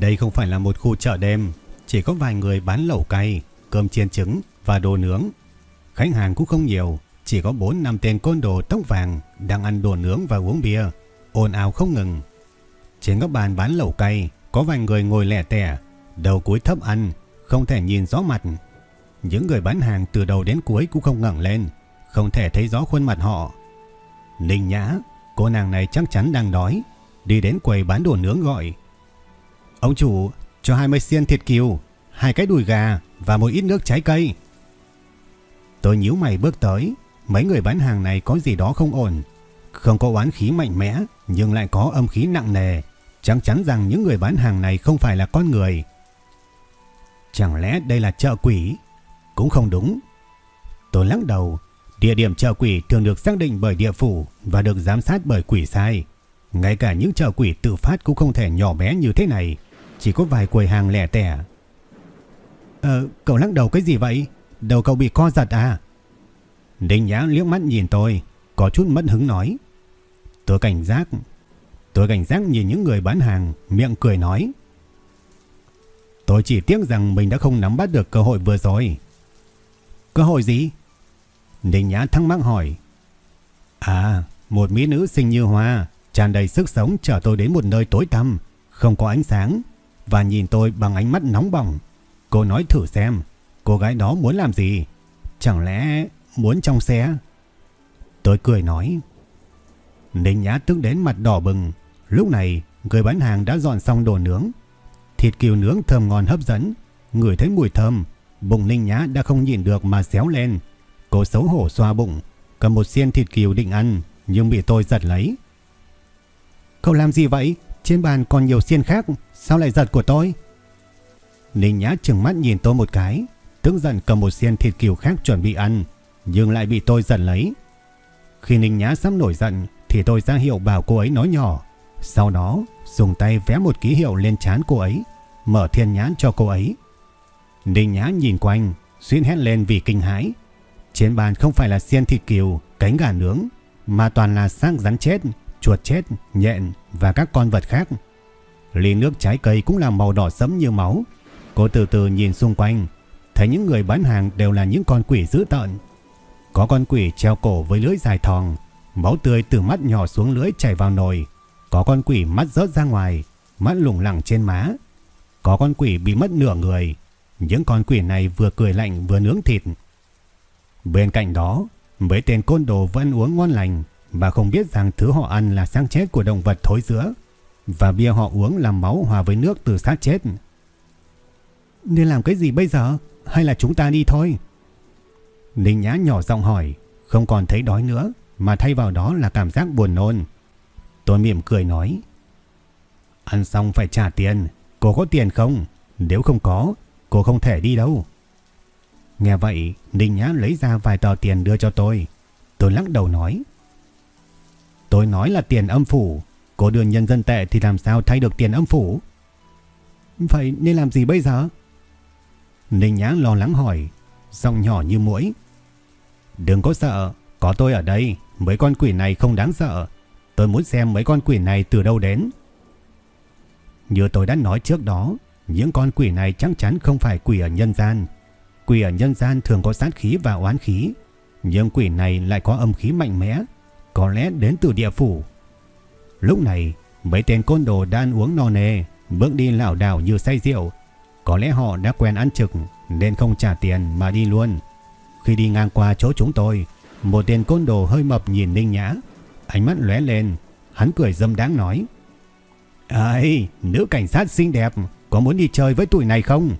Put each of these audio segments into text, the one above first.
Đây không phải là một khu chợ đêm, chỉ có vài người bán lẩu cay, cơm chiên trứng và đồ nướng. Khách hàng cũng không nhiều, chỉ có 4 năm tên côn đồ tóc vàng đang ăn đồ nướng và uống bia, ồn ào không ngừng. Trên các bàn bán lẩu cay, có vài người ngồi lẻ tẻ, đầu cúi thấp ăn, không thể nhìn rõ mặt. Những người bán hàng từ đầu đến cuối cũng không ngẩng lên, không thể thấy rõ khuôn mặt họ. Ninh Nhã, cô nàng này chắc chắn đang đói, đi đến quầy bán đồ nướng gọi. Ông chủ, cho 20 xiên thịt kiều, hai cái đùi gà và một ít nước trái cây. Tôi nhíu mày bước tới, mấy người bán hàng này có gì đó không ổn. Không có oán khí mạnh mẽ, nhưng lại có âm khí nặng nề. Chắc chắn rằng những người bán hàng này không phải là con người. Chẳng lẽ đây là chợ quỷ? Cũng không đúng. Tôi lắc đầu, địa điểm chợ quỷ thường được xác định bởi địa phủ và được giám sát bởi quỷ sai. Ngay cả những chợ quỷ tự phát cũng không thể nhỏ bé như thế này. Chỉ có vài quầy hàng lẻ tẻ. Ờ, cậu lắc đầu cái gì vậy? Đầu cậu bị co giật à? Đinh Nhã liếc mắt nhìn tôi, có chút mất hứng nói. Tôi cảnh giác. Tôi cảnh giác nhìn những người bán hàng, miệng cười nói. Tôi chỉ tiếc rằng mình đã không nắm bắt được cơ hội vừa rồi. Cơ hội gì? Đinh Nhã thắc mắc hỏi. À, một mỹ nữ xinh như hoa, tràn đầy sức sống chở tôi đến một nơi tối tăm, không có ánh sáng và nhìn tôi bằng ánh mắt nóng bỏng. Cô nói thử xem, cô gái đó muốn làm gì? Chẳng lẽ muốn trong xe? Tôi cười nói. Ninh Nhã tức đến mặt đỏ bừng. Lúc này, người bán hàng đã dọn xong đồ nướng. Thịt kiều nướng thơm ngon hấp dẫn. Người thấy mùi thơm, bụng Ninh Nhã đã không nhìn được mà xéo lên. Cô xấu hổ xoa bụng, cầm một xiên thịt kiều định ăn, nhưng bị tôi giật lấy. Cậu làm gì vậy? Trên bàn còn nhiều xiên khác, sao lại giật của tôi? Ninh Nhã trừng mắt nhìn tôi một cái, tức giận cầm một xiên thịt kiều khác chuẩn bị ăn, nhưng lại bị tôi giật lấy. Khi Ninh Nhã sắp nổi giận thì tôi ra hiệu bảo cô ấy nói nhỏ, sau đó dùng tay vẽ một ký hiệu lên trán cô ấy, mở thiên nhãn cho cô ấy. Ninh Nhã nhìn quanh, xuyên hét lên vì kinh hãi. Trên bàn không phải là xiên thịt kiều, cánh gà nướng, mà toàn là xác rắn chết, chuột chết, nhện và các con vật khác. Ly nước trái cây cũng là màu đỏ sẫm như máu. Cô từ từ nhìn xung quanh, thấy những người bán hàng đều là những con quỷ dữ tợn. Có con quỷ treo cổ với lưỡi dài thòng, máu tươi từ mắt nhỏ xuống lưỡi chảy vào nồi. Có con quỷ mắt rớt ra ngoài, mắt lủng lẳng trên má. Có con quỷ bị mất nửa người. Những con quỷ này vừa cười lạnh vừa nướng thịt. Bên cạnh đó, mấy tên côn đồ vẫn uống ngon lành và không biết rằng thứ họ ăn là sang chết của động vật thối rữa và bia họ uống là máu hòa với nước từ xác chết. Nên làm cái gì bây giờ? Hay là chúng ta đi thôi? Ninh Nhã nhỏ giọng hỏi, không còn thấy đói nữa, mà thay vào đó là cảm giác buồn nôn. Tôi mỉm cười nói, ăn xong phải trả tiền, cô có tiền không? Nếu không có, cô không thể đi đâu. Nghe vậy, Ninh Nhã lấy ra vài tờ tiền đưa cho tôi. Tôi lắc đầu nói, Tôi nói là tiền âm phủ, cô đưa nhân dân tệ thì làm sao thay được tiền âm phủ? Vậy nên làm gì bây giờ? Ninh Nhã lo lắng hỏi, giọng nhỏ như mũi. Đừng có sợ, có tôi ở đây, mấy con quỷ này không đáng sợ. Tôi muốn xem mấy con quỷ này từ đâu đến. Như tôi đã nói trước đó, những con quỷ này chắc chắn không phải quỷ ở nhân gian. Quỷ ở nhân gian thường có sát khí và oán khí, nhưng quỷ này lại có âm khí mạnh mẽ, có lẽ đến từ địa phủ. Lúc này, mấy tên côn đồ đang uống no nê, bước đi lảo đảo như say rượu. Có lẽ họ đã quen ăn trực nên không trả tiền mà đi luôn. Khi đi ngang qua chỗ chúng tôi, một tên côn đồ hơi mập nhìn Ninh Nhã, ánh mắt lóe lên, hắn cười dâm đáng nói: "Ai, nữ cảnh sát xinh đẹp, có muốn đi chơi với tụi này không?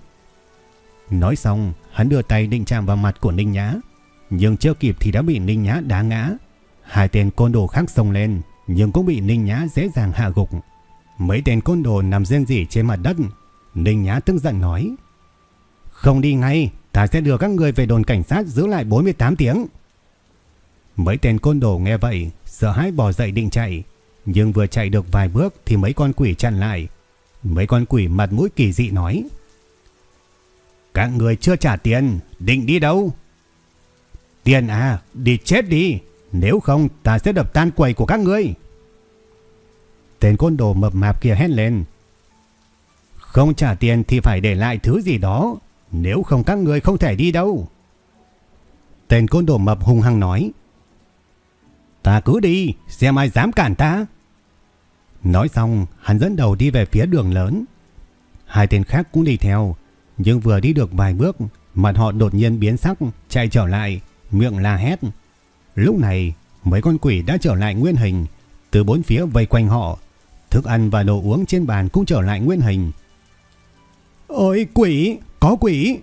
Nói xong, hắn đưa tay định chạm vào mặt của Ninh Nhã, nhưng chưa kịp thì đã bị Ninh Nhã đá ngã. Hai tên côn đồ khác xông lên, nhưng cũng bị Ninh Nhã dễ dàng hạ gục. Mấy tên côn đồ nằm riêng rỉ trên mặt đất. Ninh Nhã tức giận nói. Không đi ngay, ta sẽ đưa các người về đồn cảnh sát giữ lại 48 tiếng. Mấy tên côn đồ nghe vậy, sợ hãi bỏ dậy định chạy. Nhưng vừa chạy được vài bước thì mấy con quỷ chặn lại. Mấy con quỷ mặt mũi kỳ dị nói. Các người chưa trả tiền, định đi đâu? Tiền à, đi chết đi. Nếu không ta sẽ đập tan quầy của các ngươi. Tên côn đồ mập mạp kia hét lên. Không trả tiền thì phải để lại thứ gì đó. Nếu không các người không thể đi đâu. Tên côn đồ mập hung hăng nói. Ta cứ đi, xem ai dám cản ta. Nói xong, hắn dẫn đầu đi về phía đường lớn. Hai tên khác cũng đi theo, nhưng vừa đi được vài bước, mặt họ đột nhiên biến sắc, chạy trở lại, miệng la hét. Lúc này, mấy con quỷ đã trở lại nguyên hình, từ bốn phía vây quanh họ. Thức ăn và đồ uống trên bàn cũng trở lại nguyên hình. Ôi quỷ, có quỷ!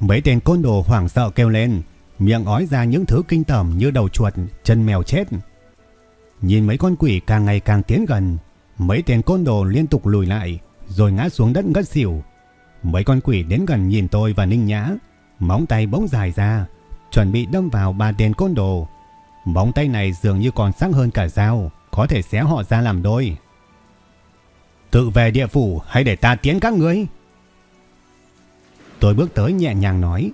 Mấy tên côn đồ hoảng sợ kêu lên, miệng ói ra những thứ kinh tởm như đầu chuột, chân mèo chết. Nhìn mấy con quỷ càng ngày càng tiến gần, mấy tên côn đồ liên tục lùi lại, rồi ngã xuống đất ngất xỉu. Mấy con quỷ đến gần nhìn tôi và Ninh Nhã, móng tay bỗng dài ra, chuẩn bị đâm vào ba tên côn đồ. Móng tay này dường như còn sắc hơn cả dao, có thể xé họ ra làm đôi. Tự về địa phủ hay để ta tiến các ngươi? Tôi bước tới nhẹ nhàng nói.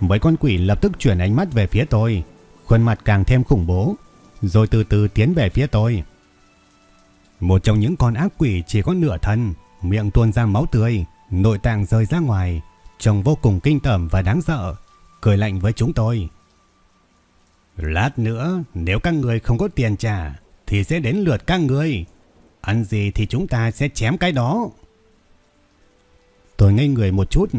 Mấy con quỷ lập tức chuyển ánh mắt về phía tôi, khuôn mặt càng thêm khủng bố, rồi từ từ tiến về phía tôi. Một trong những con ác quỷ chỉ có nửa thân, miệng tuôn ra máu tươi, nội tạng rơi ra ngoài, trông vô cùng kinh tởm và đáng sợ, cười lạnh với chúng tôi. Lát nữa, nếu các người không có tiền trả, thì sẽ đến lượt các người. Ăn gì thì chúng ta sẽ chém cái đó. Tôi ngây người một chút,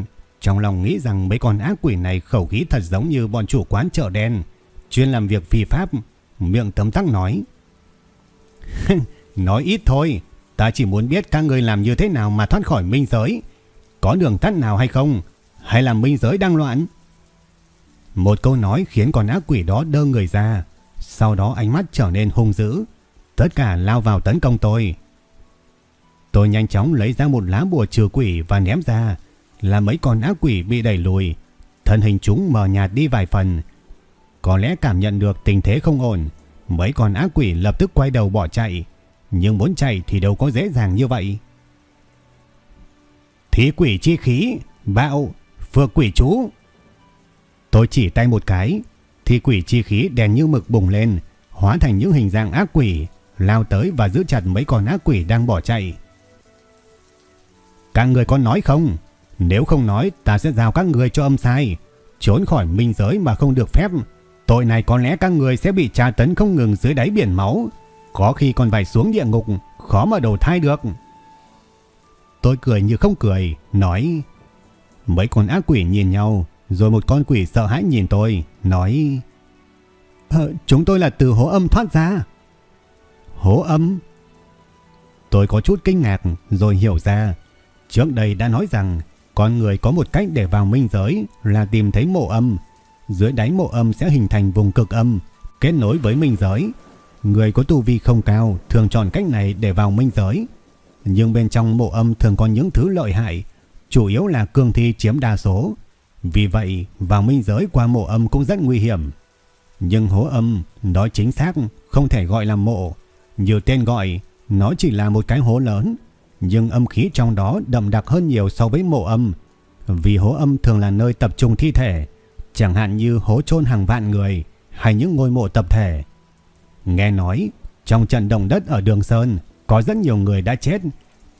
trong lòng nghĩ rằng mấy con ác quỷ này khẩu khí thật giống như bọn chủ quán chợ đen, chuyên làm việc phi pháp, miệng tấm tắc nói. nói ít thôi, ta chỉ muốn biết các người làm như thế nào mà thoát khỏi minh giới. Có đường tắt nào hay không? Hay là minh giới đang loạn? Một câu nói khiến con ác quỷ đó đơ người ra. Sau đó ánh mắt trở nên hung dữ. Tất cả lao vào tấn công tôi. Tôi nhanh chóng lấy ra một lá bùa trừ quỷ và ném ra. Là mấy con ác quỷ bị đẩy lùi. Thân hình chúng mờ nhạt đi vài phần. Có lẽ cảm nhận được tình thế không ổn. Mấy con ác quỷ lập tức quay đầu bỏ chạy. Nhưng muốn chạy thì đâu có dễ dàng như vậy. Thí quỷ chi khí, bạo, phược quỷ chú. Tôi chỉ tay một cái, thì quỷ chi khí đèn như mực bùng lên, hóa thành những hình dạng ác quỷ, lao tới và giữ chặt mấy con ác quỷ đang bỏ chạy. Các người có nói không? Nếu không nói, ta sẽ giao các người cho âm sai. Trốn khỏi minh giới mà không được phép. Tội này có lẽ các người sẽ bị tra tấn không ngừng dưới đáy biển máu. Có khi còn phải xuống địa ngục, khó mà đầu thai được. Tôi cười như không cười, nói... Mấy con ác quỷ nhìn nhau, rồi một con quỷ sợ hãi nhìn tôi, nói... Ờ, chúng tôi là từ hố âm thoát ra. Hố âm? Tôi có chút kinh ngạc rồi hiểu ra. Trước đây đã nói rằng con người có một cách để vào minh giới là tìm thấy mộ âm. Dưới đáy mộ âm sẽ hình thành vùng cực âm, kết nối với minh giới. Người có tu vi không cao thường chọn cách này để vào minh giới. Nhưng bên trong mộ âm thường có những thứ lợi hại, chủ yếu là cương thi chiếm đa số. Vì vậy, vào minh giới qua mộ âm cũng rất nguy hiểm. Nhưng hố âm, nói chính xác, không thể gọi là mộ. nhiều tên gọi, nó chỉ là một cái hố lớn, nhưng âm khí trong đó đậm đặc hơn nhiều so với mộ âm. Vì hố âm thường là nơi tập trung thi thể, chẳng hạn như hố chôn hàng vạn người hay những ngôi mộ tập thể. Nghe nói, trong trận động đất ở Đường Sơn, có rất nhiều người đã chết.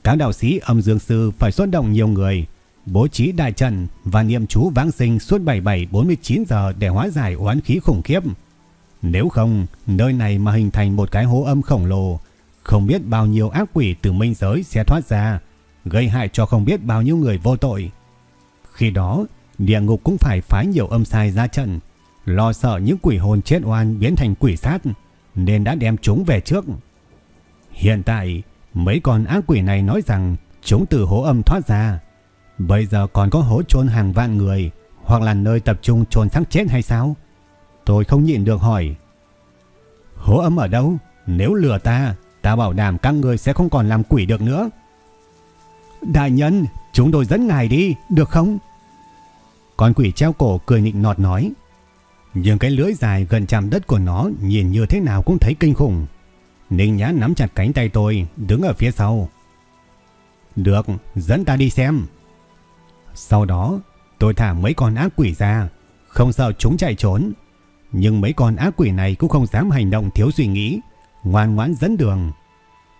Các đạo sĩ âm dương sư phải xuất động nhiều người, bố trí đại trận và niệm chú vãng sinh suốt 77-49 giờ để hóa giải oán khí khủng khiếp. Nếu không, nơi này mà hình thành một cái hố âm khổng lồ, không biết bao nhiêu ác quỷ từ minh giới sẽ thoát ra, gây hại cho không biết bao nhiêu người vô tội. Khi đó, địa ngục cũng phải phái nhiều âm sai ra trận, lo sợ những quỷ hồn chết oan biến thành quỷ sát, nên đã đem chúng về trước. Hiện tại, mấy con ác quỷ này nói rằng Chúng từ hố âm thoát ra. Bây giờ còn có hố chôn hàng vạn người hoặc là nơi tập trung chôn xác chết hay sao? Tôi không nhịn được hỏi. Hố âm ở đâu? Nếu lừa ta, ta bảo đảm các người sẽ không còn làm quỷ được nữa. Đại nhân, chúng tôi dẫn ngài đi, được không? Con quỷ treo cổ cười nịnh nọt nói. Nhưng cái lưỡi dài gần chạm đất của nó nhìn như thế nào cũng thấy kinh khủng. Ninh Nhã nắm chặt cánh tay tôi, đứng ở phía sau. Được, dẫn ta đi xem. Sau đó, tôi thả mấy con ác quỷ ra, không sợ chúng chạy trốn. Nhưng mấy con ác quỷ này cũng không dám hành động thiếu suy nghĩ, ngoan ngoãn dẫn đường.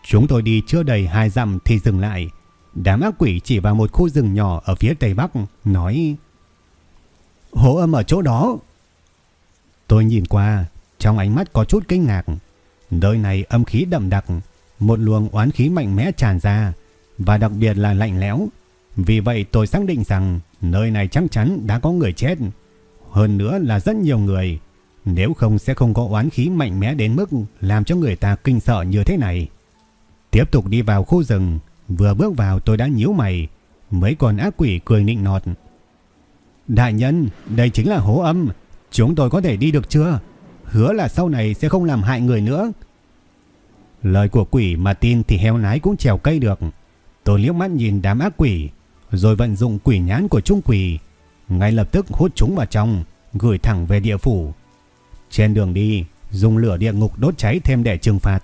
Chúng tôi đi chưa đầy hai dặm thì dừng lại. Đám ác quỷ chỉ vào một khu rừng nhỏ ở phía tây bắc, nói Hố âm ở chỗ đó. Tôi nhìn qua, trong ánh mắt có chút kinh ngạc. Nơi này âm khí đậm đặc, một luồng oán khí mạnh mẽ tràn ra, và đặc biệt là lạnh lẽo. Vì vậy tôi xác định rằng nơi này chắc chắn đã có người chết. Hơn nữa là rất nhiều người. Nếu không sẽ không có oán khí mạnh mẽ đến mức làm cho người ta kinh sợ như thế này. Tiếp tục đi vào khu rừng, vừa bước vào tôi đã nhíu mày. Mấy con ác quỷ cười nịnh nọt. Đại nhân, đây chính là hố âm. Chúng tôi có thể đi được chưa? Hứa là sau này sẽ không làm hại người nữa. Lời của quỷ mà tin thì heo nái cũng trèo cây được. Tôi liếc mắt nhìn đám ác quỷ, rồi vận dụng quỷ nhãn của trung quỷ, ngay lập tức hút chúng vào trong, gửi thẳng về địa phủ. Trên đường đi, dùng lửa địa ngục đốt cháy thêm để trừng phạt.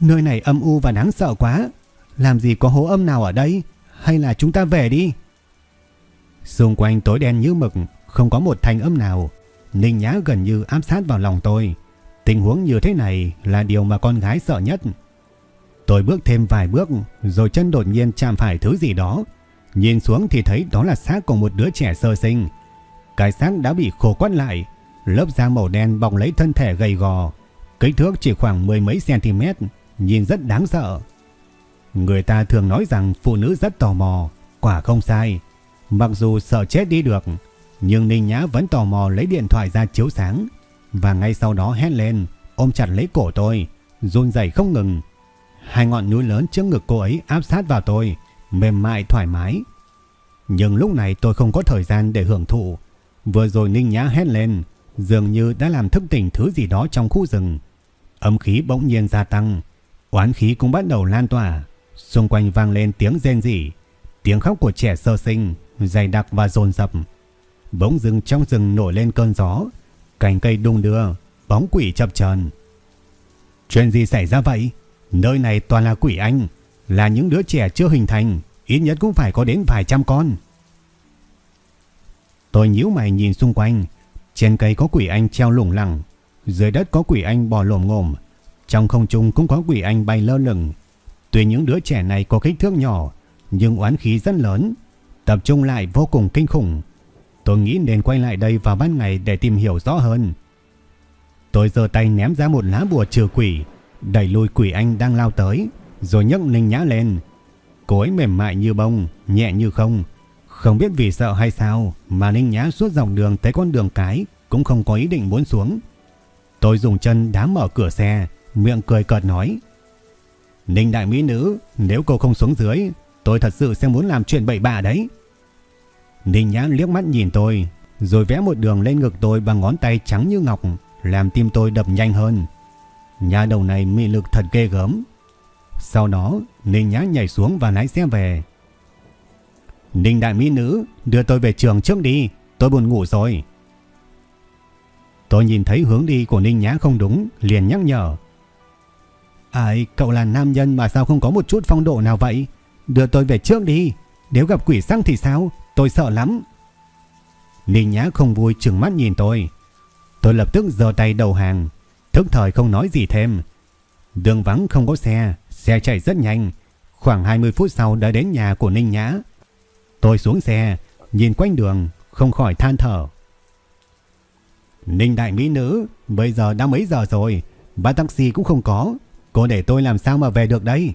Nơi này âm u và đáng sợ quá, làm gì có hố âm nào ở đây, hay là chúng ta về đi? Xung quanh tối đen như mực, không có một thanh âm nào. Ninh Nhã gần như áp sát vào lòng tôi. Tình huống như thế này là điều mà con gái sợ nhất. Tôi bước thêm vài bước rồi chân đột nhiên chạm phải thứ gì đó. Nhìn xuống thì thấy đó là xác của một đứa trẻ sơ sinh. Cái xác đã bị khô quắt lại, lớp da màu đen bọc lấy thân thể gầy gò. Kích thước chỉ khoảng mười mấy cm, nhìn rất đáng sợ. Người ta thường nói rằng phụ nữ rất tò mò, quả không sai. Mặc dù sợ chết đi được, nhưng Ninh Nhã vẫn tò mò lấy điện thoại ra chiếu sáng. Và ngay sau đó hét lên, ôm chặt lấy cổ tôi, run rẩy không ngừng. Hai ngọn núi lớn trước ngực cô ấy áp sát vào tôi, mềm mại thoải mái. Nhưng lúc này tôi không có thời gian để hưởng thụ. Vừa rồi Ninh Nhã hét lên, dường như đã làm thức tỉnh thứ gì đó trong khu rừng. Âm khí bỗng nhiên gia tăng, oán khí cũng bắt đầu lan tỏa. Xung quanh vang lên tiếng rên rỉ, tiếng khóc của trẻ sơ sinh, dày đặc và dồn dập. Bỗng dưng trong rừng nổi lên cơn gió, cành cây đung đưa, bóng quỷ chập chờn. Chuyện gì xảy ra vậy? Nơi này toàn là quỷ anh, là những đứa trẻ chưa hình thành, ít nhất cũng phải có đến vài trăm con. Tôi nhíu mày nhìn xung quanh, trên cây có quỷ anh treo lủng lẳng, dưới đất có quỷ anh bò lồm ngồm, trong không trung cũng có quỷ anh bay lơ lửng. Tuy những đứa trẻ này có kích thước nhỏ, nhưng oán khí rất lớn, tập trung lại vô cùng kinh khủng. Tôi nghĩ nên quay lại đây vào ban ngày để tìm hiểu rõ hơn. Tôi giơ tay ném ra một lá bùa trừ quỷ, đẩy lùi quỷ anh đang lao tới, rồi nhấc Ninh Nhã lên. Cô ấy mềm mại như bông, nhẹ như không. Không biết vì sợ hay sao mà Ninh Nhã suốt dòng đường tới con đường cái cũng không có ý định muốn xuống. Tôi dùng chân đá mở cửa xe, miệng cười cợt nói. Ninh đại mỹ nữ, nếu cô không xuống dưới, tôi thật sự sẽ muốn làm chuyện bậy bạ đấy. Ninh Nhã liếc mắt nhìn tôi, rồi vẽ một đường lên ngực tôi bằng ngón tay trắng như ngọc, làm tim tôi đập nhanh hơn. Nhà đầu này mị lực thật ghê gớm. Sau đó, Ninh Nhã nhảy xuống và lái xe về. Ninh đại mỹ nữ, đưa tôi về trường trước đi, tôi buồn ngủ rồi. Tôi nhìn thấy hướng đi của Ninh Nhã không đúng, liền nhắc nhở. Ai, cậu là nam nhân mà sao không có một chút phong độ nào vậy? Đưa tôi về trước đi, nếu gặp quỷ xăng thì sao? Tôi sợ lắm. Ninh Nhã không vui trừng mắt nhìn tôi. Tôi lập tức giơ tay đầu hàng, thức thời không nói gì thêm. Đường vắng không có xe, xe chạy rất nhanh. Khoảng 20 phút sau đã đến nhà của Ninh Nhã. Tôi xuống xe, nhìn quanh đường, không khỏi than thở. Ninh đại mỹ nữ, bây giờ đã mấy giờ rồi, ba taxi cũng không có. Cô để tôi làm sao mà về được đây?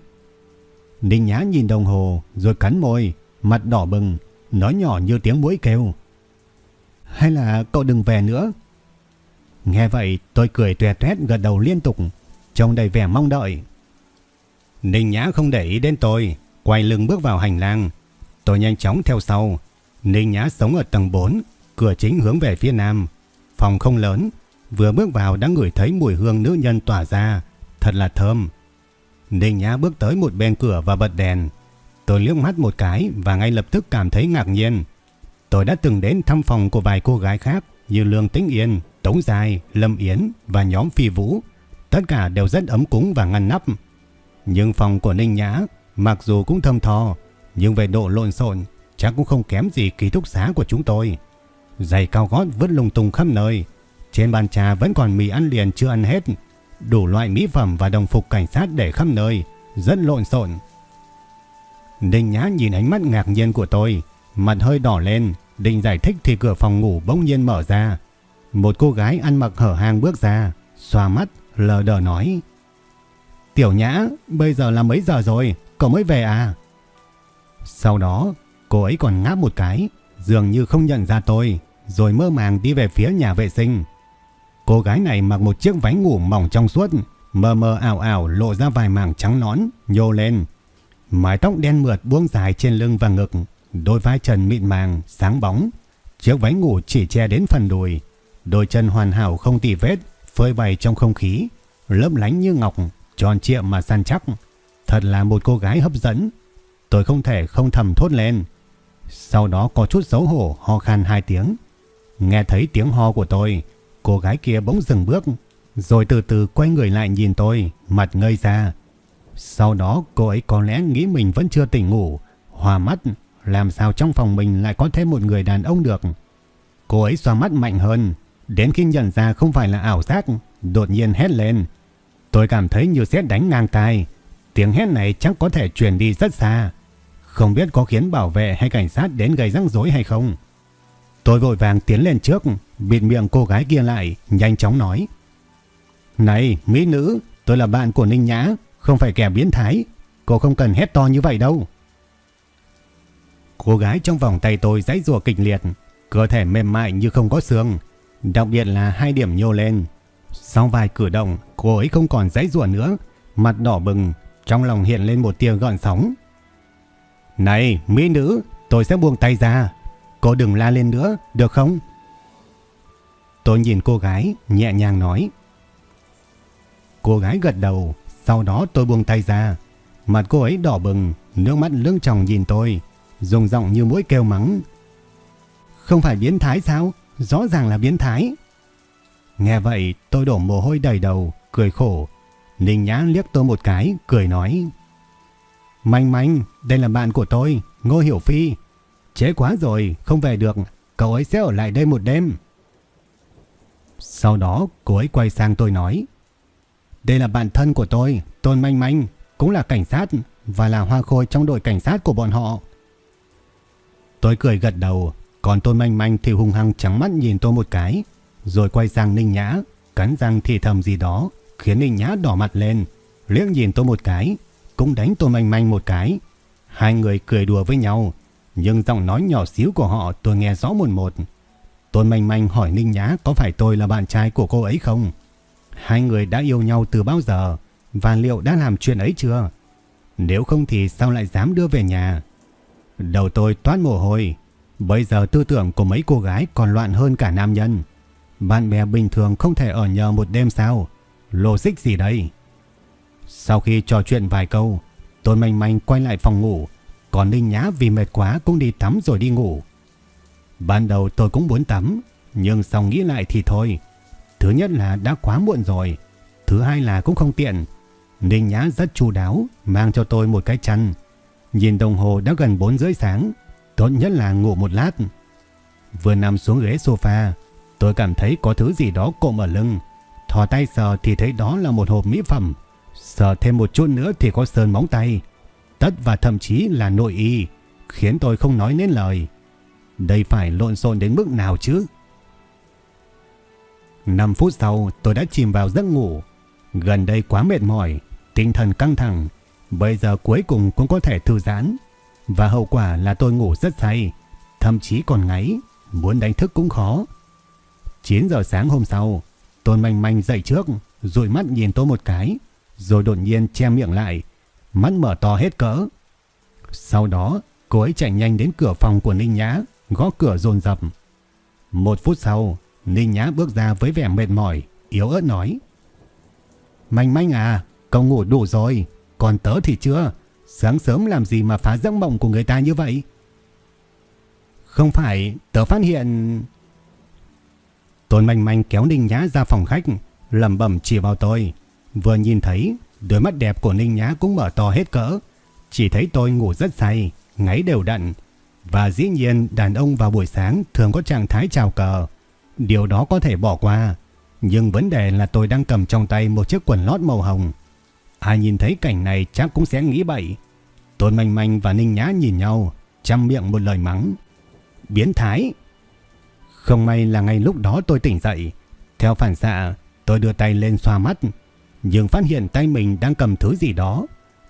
Ninh Nhã nhìn đồng hồ rồi cắn môi, mặt đỏ bừng, nói nhỏ như tiếng mũi kêu. Hay là cậu đừng về nữa? Nghe vậy tôi cười tuè tuét gật đầu liên tục, trông đầy vẻ mong đợi. Ninh Nhã không để ý đến tôi, quay lưng bước vào hành lang. Tôi nhanh chóng theo sau. Ninh Nhã sống ở tầng 4, cửa chính hướng về phía nam. Phòng không lớn, vừa bước vào đã ngửi thấy mùi hương nữ nhân tỏa ra, thật là thơm. Ninh Nhã bước tới một bên cửa và bật đèn. Tôi liếc mắt một cái và ngay lập tức cảm thấy ngạc nhiên. Tôi đã từng đến thăm phòng của vài cô gái khác như Lương Tĩnh Yên, Tống Dài, Lâm Yến và nhóm Phi Vũ. Tất cả đều rất ấm cúng và ngăn nắp. Nhưng phòng của Ninh Nhã mặc dù cũng thơm tho, nhưng về độ lộn xộn chắc cũng không kém gì ký túc xá của chúng tôi. Giày cao gót vứt lung tung khắp nơi. Trên bàn trà vẫn còn mì ăn liền chưa ăn hết. Đủ loại mỹ phẩm và đồng phục cảnh sát để khắp nơi, rất lộn xộn. Ninh Nhã nhìn ánh mắt ngạc nhiên của tôi, mặt hơi đỏ lên, định giải thích thì cửa phòng ngủ bỗng nhiên mở ra. Một cô gái ăn mặc hở hang bước ra, xoa mắt, lờ đờ nói. Tiểu Nhã, bây giờ là mấy giờ rồi, cậu mới về à? Sau đó, cô ấy còn ngáp một cái, dường như không nhận ra tôi, rồi mơ màng đi về phía nhà vệ sinh. Cô gái này mặc một chiếc váy ngủ mỏng trong suốt, mờ mờ ảo ảo lộ ra vài mảng trắng nõn, nhô lên. Mái tóc đen mượt buông dài trên lưng và ngực, đôi vai trần mịn màng, sáng bóng. Chiếc váy ngủ chỉ che đến phần đùi, đôi chân hoàn hảo không tì vết, phơi bày trong không khí, lấp lánh như ngọc, tròn trịa mà săn chắc. Thật là một cô gái hấp dẫn. Tôi không thể không thầm thốt lên. Sau đó có chút xấu hổ ho khan hai tiếng. Nghe thấy tiếng ho của tôi, cô gái kia bỗng dừng bước, rồi từ từ quay người lại nhìn tôi, mặt ngây ra. Sau đó cô ấy có lẽ nghĩ mình vẫn chưa tỉnh ngủ, hòa mắt, làm sao trong phòng mình lại có thêm một người đàn ông được. Cô ấy xoa mắt mạnh hơn, đến khi nhận ra không phải là ảo giác, đột nhiên hét lên. Tôi cảm thấy như xét đánh ngang tai, tiếng hét này chắc có thể truyền đi rất xa. Không biết có khiến bảo vệ hay cảnh sát đến gây rắc rối hay không. Tôi vội vàng tiến lên trước, bịt miệng cô gái kia lại, nhanh chóng nói. Này, mỹ nữ, tôi là bạn của Ninh Nhã, không phải kẻ biến thái. Cô không cần hét to như vậy đâu. Cô gái trong vòng tay tôi giãy rùa kịch liệt, cơ thể mềm mại như không có xương, đặc biệt là hai điểm nhô lên. Sau vài cử động, cô ấy không còn dãy ruộng nữa, mặt đỏ bừng, trong lòng hiện lên một tia gợn sóng. Này, mỹ nữ, tôi sẽ buông tay ra. Cô đừng la lên nữa, được không? Tôi nhìn cô gái, nhẹ nhàng nói. Cô gái gật đầu, sau đó tôi buông tay ra. Mặt cô ấy đỏ bừng, nước mắt lưng tròng nhìn tôi, dùng giọng như mũi kêu mắng. Không phải biến thái sao? Rõ ràng là biến thái. Nghe vậy tôi đổ mồ hôi đầy đầu, cười khổ. Ninh Nhã liếc tôi một cái, cười nói. Manh manh, đây là bạn của tôi, Ngô Hiểu Phi. Chế quá rồi, không về được, cậu ấy sẽ ở lại đây một đêm. Sau đó cô ấy quay sang tôi nói. Đây là bạn thân của tôi, Tôn Manh Manh, cũng là cảnh sát và là hoa khôi trong đội cảnh sát của bọn họ. Tôi cười gật đầu, còn Tôn Manh Manh thì hung hăng trắng mắt nhìn tôi một cái, rồi quay sang Ninh Nhã, cắn răng thì thầm gì đó, khiến Ninh Nhã đỏ mặt lên, liếc nhìn tôi một cái, cũng đánh Tôn Manh Manh một cái. Hai người cười đùa với nhau, nhưng giọng nói nhỏ xíu của họ tôi nghe rõ một một. Tôn Manh Manh hỏi Ninh Nhã có phải tôi là bạn trai của cô ấy không? Hai người đã yêu nhau từ bao giờ và liệu đã làm chuyện ấy chưa? Nếu không thì sao lại dám đưa về nhà? Đầu tôi toát mồ hôi. Bây giờ tư tưởng của mấy cô gái còn loạn hơn cả nam nhân. Bạn bè bình thường không thể ở nhờ một đêm sao? Logic gì đây? Sau khi trò chuyện vài câu, Tôn Manh Manh quay lại phòng ngủ. Còn Ninh Nhã vì mệt quá cũng đi tắm rồi đi ngủ. Ban đầu tôi cũng muốn tắm, nhưng sau nghĩ lại thì thôi. Thứ nhất là đã quá muộn rồi, thứ hai là cũng không tiện. Ninh Nhã rất chu đáo, mang cho tôi một cái chăn. Nhìn đồng hồ đã gần 4 rưỡi sáng, tốt nhất là ngủ một lát. Vừa nằm xuống ghế sofa, tôi cảm thấy có thứ gì đó cộm ở lưng. Thò tay sờ thì thấy đó là một hộp mỹ phẩm. Sờ thêm một chút nữa thì có sơn móng tay. Tất và thậm chí là nội y, khiến tôi không nói nên lời. Đây phải lộn xộn đến mức nào chứ? 5 phút sau tôi đã chìm vào giấc ngủ. Gần đây quá mệt mỏi, tinh thần căng thẳng. Bây giờ cuối cùng cũng có thể thư giãn. Và hậu quả là tôi ngủ rất say. Thậm chí còn ngáy, muốn đánh thức cũng khó. 9 giờ sáng hôm sau, tôi manh manh dậy trước, rụi mắt nhìn tôi một cái, rồi đột nhiên che miệng lại. mắt mở to hết cỡ. Sau đó, cô ấy chạy nhanh đến cửa phòng của Ninh Nhã, gõ cửa dồn dập. Một phút sau, Ninh Nhã bước ra với vẻ mệt mỏi, yếu ớt nói. Manh manh à, cậu ngủ đủ rồi, còn tớ thì chưa. Sáng sớm làm gì mà phá giấc mộng của người ta như vậy? Không phải, tớ phát hiện... Tôn manh manh kéo Ninh Nhã ra phòng khách, lầm bẩm chỉ vào tôi. Vừa nhìn thấy, đôi mắt đẹp của Ninh Nhã cũng mở to hết cỡ. Chỉ thấy tôi ngủ rất say, ngáy đều đặn. Và dĩ nhiên đàn ông vào buổi sáng thường có trạng thái chào cờ. Điều đó có thể bỏ qua. Nhưng vấn đề là tôi đang cầm trong tay một chiếc quần lót màu hồng. Ai nhìn thấy cảnh này chắc cũng sẽ nghĩ bậy. Tôn Manh Manh và Ninh Nhã nhìn nhau, chăm miệng một lời mắng. Biến thái! Không may là ngay lúc đó tôi tỉnh dậy. Theo phản xạ, tôi đưa tay lên xoa mắt, nhưng phát hiện tay mình đang cầm thứ gì đó.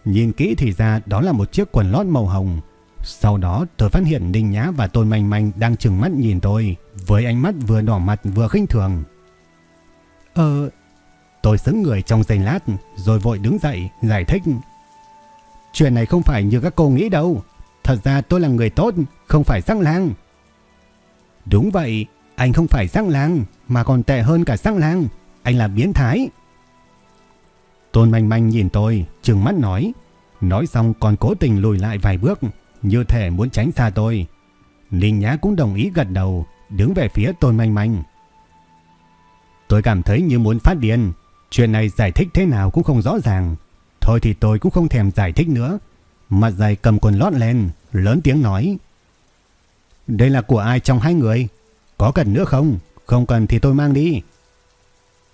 Nhìn kỹ thì ra đó là một chiếc quần lót màu hồng. Sau đó tôi phát hiện Ninh Nhã và Tôn Manh Manh đang chừng mắt nhìn tôi, với ánh mắt vừa đỏ mặt vừa khinh thường. Ờ, tôi sững người trong giây lát, rồi vội đứng dậy, giải thích. Chuyện này không phải như các cô nghĩ đâu. Thật ra tôi là người tốt, không phải răng lang. Đúng vậy, anh không phải răng lang, mà còn tệ hơn cả răng lang. Anh là biến thái. Tôn manh manh nhìn tôi, trừng mắt nói. Nói xong còn cố tình lùi lại vài bước, như thể muốn tránh xa tôi. Ninh Nhã cũng đồng ý gật đầu, đứng về phía Tôn manh manh. Tôi cảm thấy như muốn phát điên. Chuyện này giải thích thế nào cũng không rõ ràng. Thôi thì tôi cũng không thèm giải thích nữa. Mặt dày cầm quần lót lên, lớn tiếng nói. Đây là của ai trong hai người? Có cần nữa không? Không cần thì tôi mang đi.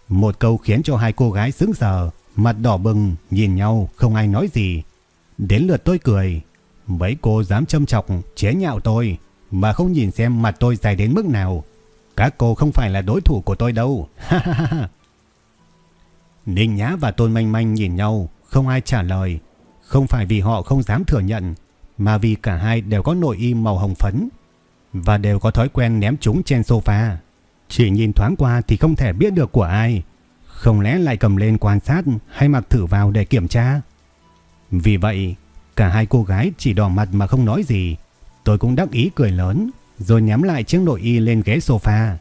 Một câu khiến cho hai cô gái sững sờ, mặt đỏ bừng, nhìn nhau, không ai nói gì. Đến lượt tôi cười. Mấy cô dám châm chọc, chế nhạo tôi, mà không nhìn xem mặt tôi dài đến mức nào. Các cô không phải là đối thủ của tôi đâu. Ninh Nhã và Tôn Manh Manh nhìn nhau, không ai trả lời. Không phải vì họ không dám thừa nhận, mà vì cả hai đều có nội y màu hồng phấn và đều có thói quen ném chúng trên sofa. Chỉ nhìn thoáng qua thì không thể biết được của ai. Không lẽ lại cầm lên quan sát hay mặc thử vào để kiểm tra? Vì vậy, cả hai cô gái chỉ đỏ mặt mà không nói gì. Tôi cũng đắc ý cười lớn, rồi nhắm lại chiếc nội y lên ghế sofa.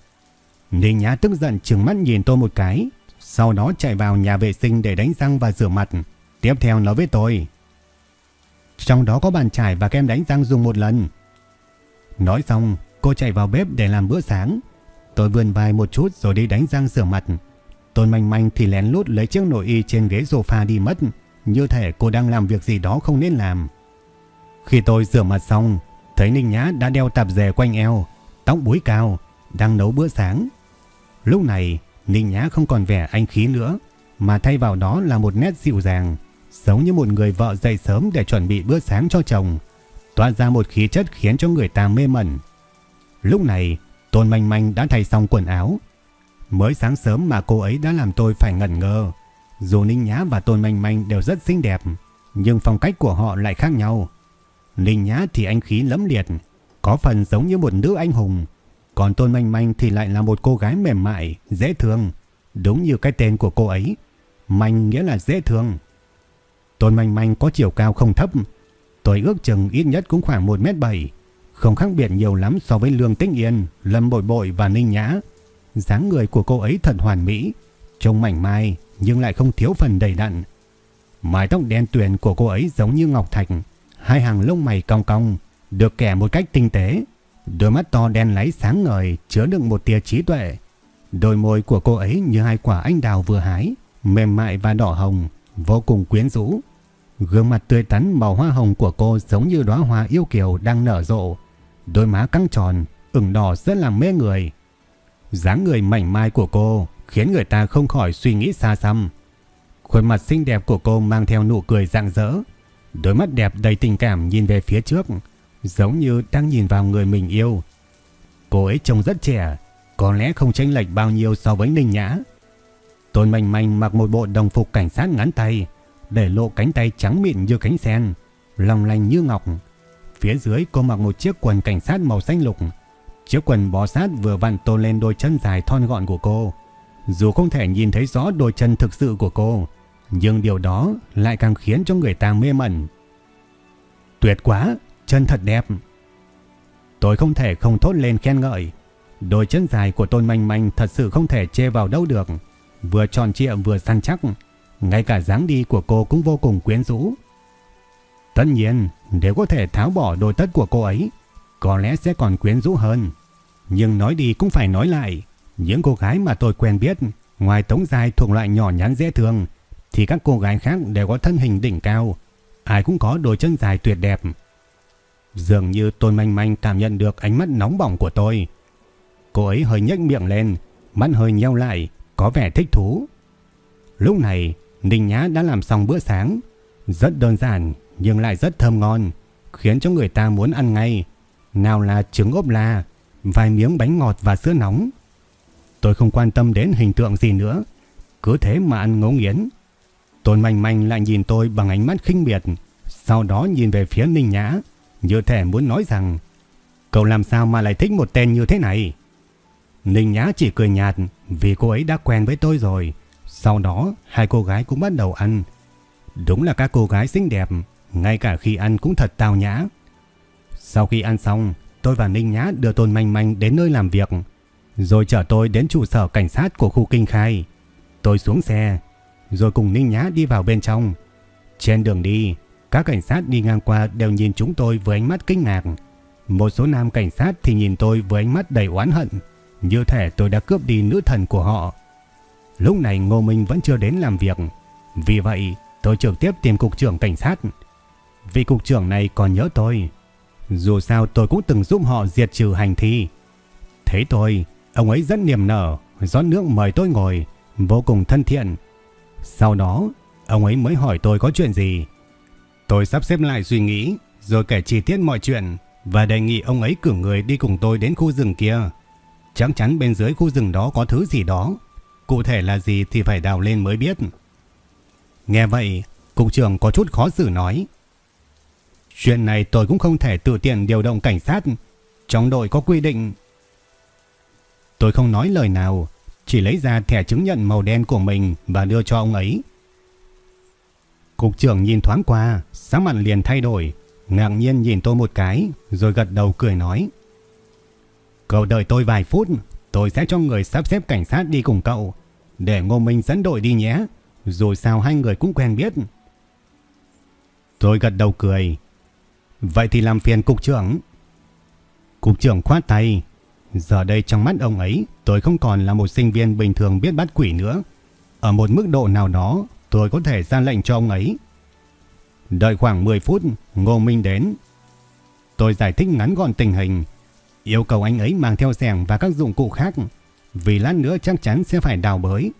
Ninh Nhã tức giận trừng mắt nhìn tôi một cái, sau đó chạy vào nhà vệ sinh để đánh răng và rửa mặt. Tiếp theo nói với tôi. Trong đó có bàn chải và kem đánh răng dùng một lần. Nói xong, cô chạy vào bếp để làm bữa sáng. Tôi vươn vai một chút rồi đi đánh răng rửa mặt. Tôn manh manh thì lén lút lấy chiếc nội y trên ghế sofa đi mất, như thể cô đang làm việc gì đó không nên làm. Khi tôi rửa mặt xong, thấy Ninh Nhã đã đeo tạp dề quanh eo, tóc búi cao, đang nấu bữa sáng. Lúc này, Ninh Nhã không còn vẻ anh khí nữa, mà thay vào đó là một nét dịu dàng, giống như một người vợ dậy sớm để chuẩn bị bữa sáng cho chồng, toát ra một khí chất khiến cho người ta mê mẩn. Lúc này, Tôn Manh Manh đã thay xong quần áo. Mới sáng sớm mà cô ấy đã làm tôi phải ngẩn ngơ. Dù Ninh Nhã và Tôn Manh Manh đều rất xinh đẹp, nhưng phong cách của họ lại khác nhau. Ninh Nhã thì anh khí lẫm liệt, có phần giống như một nữ anh hùng, còn Tôn Manh Manh thì lại là một cô gái mềm mại, dễ thương, đúng như cái tên của cô ấy. Manh nghĩa là dễ thương. Tôn Manh Manh có chiều cao không thấp, tôi ước chừng ít nhất cũng khoảng 1m7, không khác biệt nhiều lắm so với Lương Tĩnh Yên, Lâm Bội Bội và Ninh Nhã. dáng người của cô ấy thật hoàn mỹ, trông mảnh mai nhưng lại không thiếu phần đầy đặn. Mái tóc đen tuyền của cô ấy giống như ngọc thạch, hai hàng lông mày cong cong, được kẻ một cách tinh tế. Đôi mắt to đen láy sáng ngời chứa đựng một tia trí tuệ. Đôi môi của cô ấy như hai quả anh đào vừa hái, mềm mại và đỏ hồng, vô cùng quyến rũ. Gương mặt tươi tắn màu hoa hồng của cô giống như đóa hoa yêu kiều đang nở rộ. Đôi má căng tròn, ửng đỏ rất là mê người. dáng người mảnh mai của cô khiến người ta không khỏi suy nghĩ xa xăm. Khuôn mặt xinh đẹp của cô mang theo nụ cười rạng rỡ, đôi mắt đẹp đầy tình cảm nhìn về phía trước, giống như đang nhìn vào người mình yêu. Cô ấy trông rất trẻ, có lẽ không chênh lệch bao nhiêu so với Ninh Nhã. Tôn Manh Manh mặc một bộ đồng phục cảnh sát ngắn tay, để lộ cánh tay trắng mịn như cánh sen, lòng lành như ngọc. Phía dưới cô mặc một chiếc quần cảnh sát màu xanh lục. Chiếc quần bó sát vừa vặn tôn lên đôi chân dài thon gọn của cô. Dù không thể nhìn thấy rõ đôi chân thực sự của cô, nhưng điều đó lại càng khiến cho người ta mê mẩn. Tuyệt quá, chân thật đẹp. Tôi không thể không thốt lên khen ngợi. Đôi chân dài của Tôn Manh Manh thật sự không thể chê vào đâu được. Vừa tròn trịa vừa săn chắc, ngay cả dáng đi của cô cũng vô cùng quyến rũ. Tất nhiên, nếu có thể tháo bỏ đôi tất của cô ấy, có lẽ sẽ còn quyến rũ hơn. Nhưng nói đi cũng phải nói lại, những cô gái mà tôi quen biết, ngoài Tống dài thuộc loại nhỏ nhắn dễ thương, thì các cô gái khác đều có thân hình đỉnh cao, ai cũng có đôi chân dài tuyệt đẹp. Dường như tôi manh manh cảm nhận được ánh mắt nóng bỏng của tôi. Cô ấy hơi nhếch miệng lên, mắt hơi nheo lại, có vẻ thích thú. Lúc này, Ninh Nhã đã làm xong bữa sáng, rất đơn giản nhưng lại rất thơm ngon, khiến cho người ta muốn ăn ngay. Nào là trứng ốp la, vài miếng bánh ngọt và sữa nóng. Tôi không quan tâm đến hình tượng gì nữa, cứ thế mà ăn ngấu nghiến. Tôn Manh Manh lại nhìn tôi bằng ánh mắt khinh miệt, sau đó nhìn về phía Ninh Nhã, như thể muốn nói rằng Cậu làm sao mà lại thích một tên như thế này? Ninh Nhã chỉ cười nhạt vì cô ấy đã quen với tôi rồi. Sau đó hai cô gái cũng bắt đầu ăn. Đúng là các cô gái xinh đẹp, ngay cả khi ăn cũng thật tào nhã. Sau khi ăn xong, tôi và Ninh Nhã đưa Tôn Manh Manh đến nơi làm việc, rồi chở tôi đến trụ sở cảnh sát của khu kinh khai. Tôi xuống xe, rồi cùng Ninh Nhã đi vào bên trong. Trên đường đi, các cảnh sát đi ngang qua đều nhìn chúng tôi với ánh mắt kinh ngạc. Một số nam cảnh sát thì nhìn tôi với ánh mắt đầy oán hận, như thể tôi đã cướp đi nữ thần của họ. Lúc này Ngô Minh vẫn chưa đến làm việc, vì vậy tôi trực tiếp tìm cục trưởng cảnh sát. vì cục trưởng này còn nhớ tôi. Dù sao tôi cũng từng giúp họ diệt trừ hành thi. Thế tôi, ông ấy rất niềm nở, rót nước mời tôi ngồi, vô cùng thân thiện. Sau đó, ông ấy mới hỏi tôi có chuyện gì. Tôi sắp xếp lại suy nghĩ, rồi kể chi tiết mọi chuyện và đề nghị ông ấy cử người đi cùng tôi đến khu rừng kia. Chắc chắn bên dưới khu rừng đó có thứ gì đó. Cụ thể là gì thì phải đào lên mới biết. Nghe vậy, cục trưởng có chút khó xử nói. Chuyện này tôi cũng không thể tự tiện điều động cảnh sát. Trong đội có quy định. Tôi không nói lời nào, chỉ lấy ra thẻ chứng nhận màu đen của mình và đưa cho ông ấy. Cục trưởng nhìn thoáng qua, sắc mặt liền thay đổi, ngạc nhiên nhìn tôi một cái, rồi gật đầu cười nói. Cậu đợi tôi vài phút, tôi sẽ cho người sắp xếp cảnh sát đi cùng cậu, để Ngô Minh dẫn đội đi nhé, rồi sao hai người cũng quen biết. Tôi gật đầu cười. Vậy thì làm phiền cục trưởng. Cục trưởng khoát tay. Giờ đây trong mắt ông ấy, tôi không còn là một sinh viên bình thường biết bắt quỷ nữa. Ở một mức độ nào đó, tôi có thể ra lệnh cho ông ấy. Đợi khoảng 10 phút, Ngô Minh đến. Tôi giải thích ngắn gọn tình hình, yêu cầu anh ấy mang theo sẻng và các dụng cụ khác, vì lát nữa chắc chắn sẽ phải đào bới.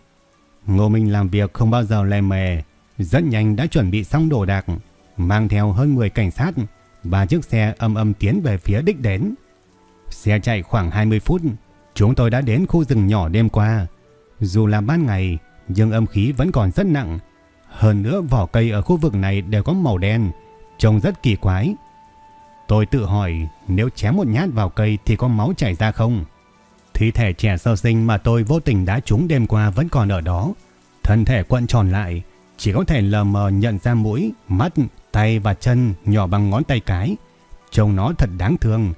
Ngô Minh làm việc không bao giờ lè mề, rất nhanh đã chuẩn bị xong đồ đạc, mang theo hơn 10 cảnh sát và chiếc xe âm âm tiến về phía đích đến. Xe chạy khoảng 20 phút, chúng tôi đã đến khu rừng nhỏ đêm qua. Dù là ban ngày, nhưng âm khí vẫn còn rất nặng. Hơn nữa vỏ cây ở khu vực này đều có màu đen, trông rất kỳ quái. Tôi tự hỏi nếu chém một nhát vào cây thì có máu chảy ra không? Thi thể trẻ sơ sinh mà tôi vô tình đã trúng đêm qua vẫn còn ở đó. Thân thể quặn tròn lại, chỉ có thể lờ mờ nhận ra mũi, mắt, tay và chân nhỏ bằng ngón tay cái. Trông nó thật đáng thương.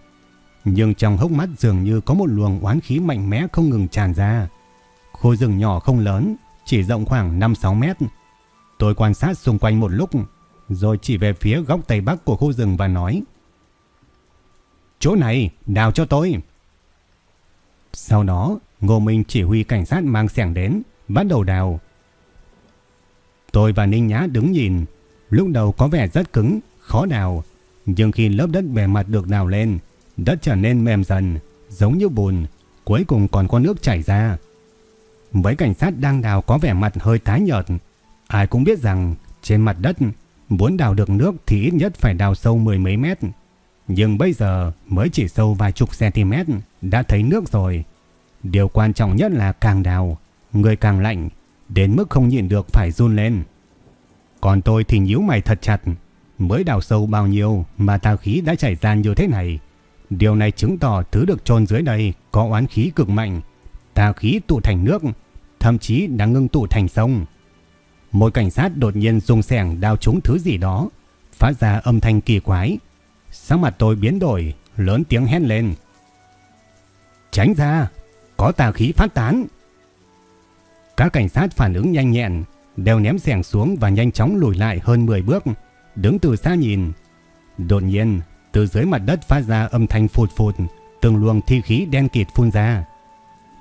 Nhưng trong hốc mắt dường như có một luồng oán khí mạnh mẽ không ngừng tràn ra. Khu rừng nhỏ không lớn, chỉ rộng khoảng 5-6 mét. Tôi quan sát xung quanh một lúc, rồi chỉ về phía góc tây bắc của khu rừng và nói. Chỗ này, đào cho tôi. Sau đó, Ngô Minh chỉ huy cảnh sát mang xẻng đến, bắt đầu đào. Tôi và Ninh Nhã đứng nhìn, lúc đầu có vẻ rất cứng, khó đào, nhưng khi lớp đất bề mặt được đào lên, đất trở nên mềm dần, giống như bùn, cuối cùng còn có nước chảy ra. Mấy cảnh sát đang đào có vẻ mặt hơi tái nhợt, ai cũng biết rằng trên mặt đất muốn đào được nước thì ít nhất phải đào sâu mười mấy mét. Nhưng bây giờ mới chỉ sâu vài chục cm đã thấy nước rồi. Điều quan trọng nhất là càng đào, người càng lạnh, đến mức không nhịn được phải run lên. Còn tôi thì nhíu mày thật chặt, mới đào sâu bao nhiêu mà tà khí đã chảy ra như thế này. Điều này chứng tỏ thứ được chôn dưới đây có oán khí cực mạnh, tà khí tụ thành nước, thậm chí đã ngưng tụ thành sông. Một cảnh sát đột nhiên dùng sẻng đao trúng thứ gì đó, phát ra âm thanh kỳ quái. Sáng mặt tôi biến đổi, lớn tiếng hét lên. Tránh ra, có tà khí phát tán. Các cảnh sát phản ứng nhanh nhẹn, đều ném sẻng xuống và nhanh chóng lùi lại hơn 10 bước, đứng từ xa nhìn. Đột nhiên, từ dưới mặt đất phát ra âm thanh phụt phụt, từng luồng thi khí đen kịt phun ra.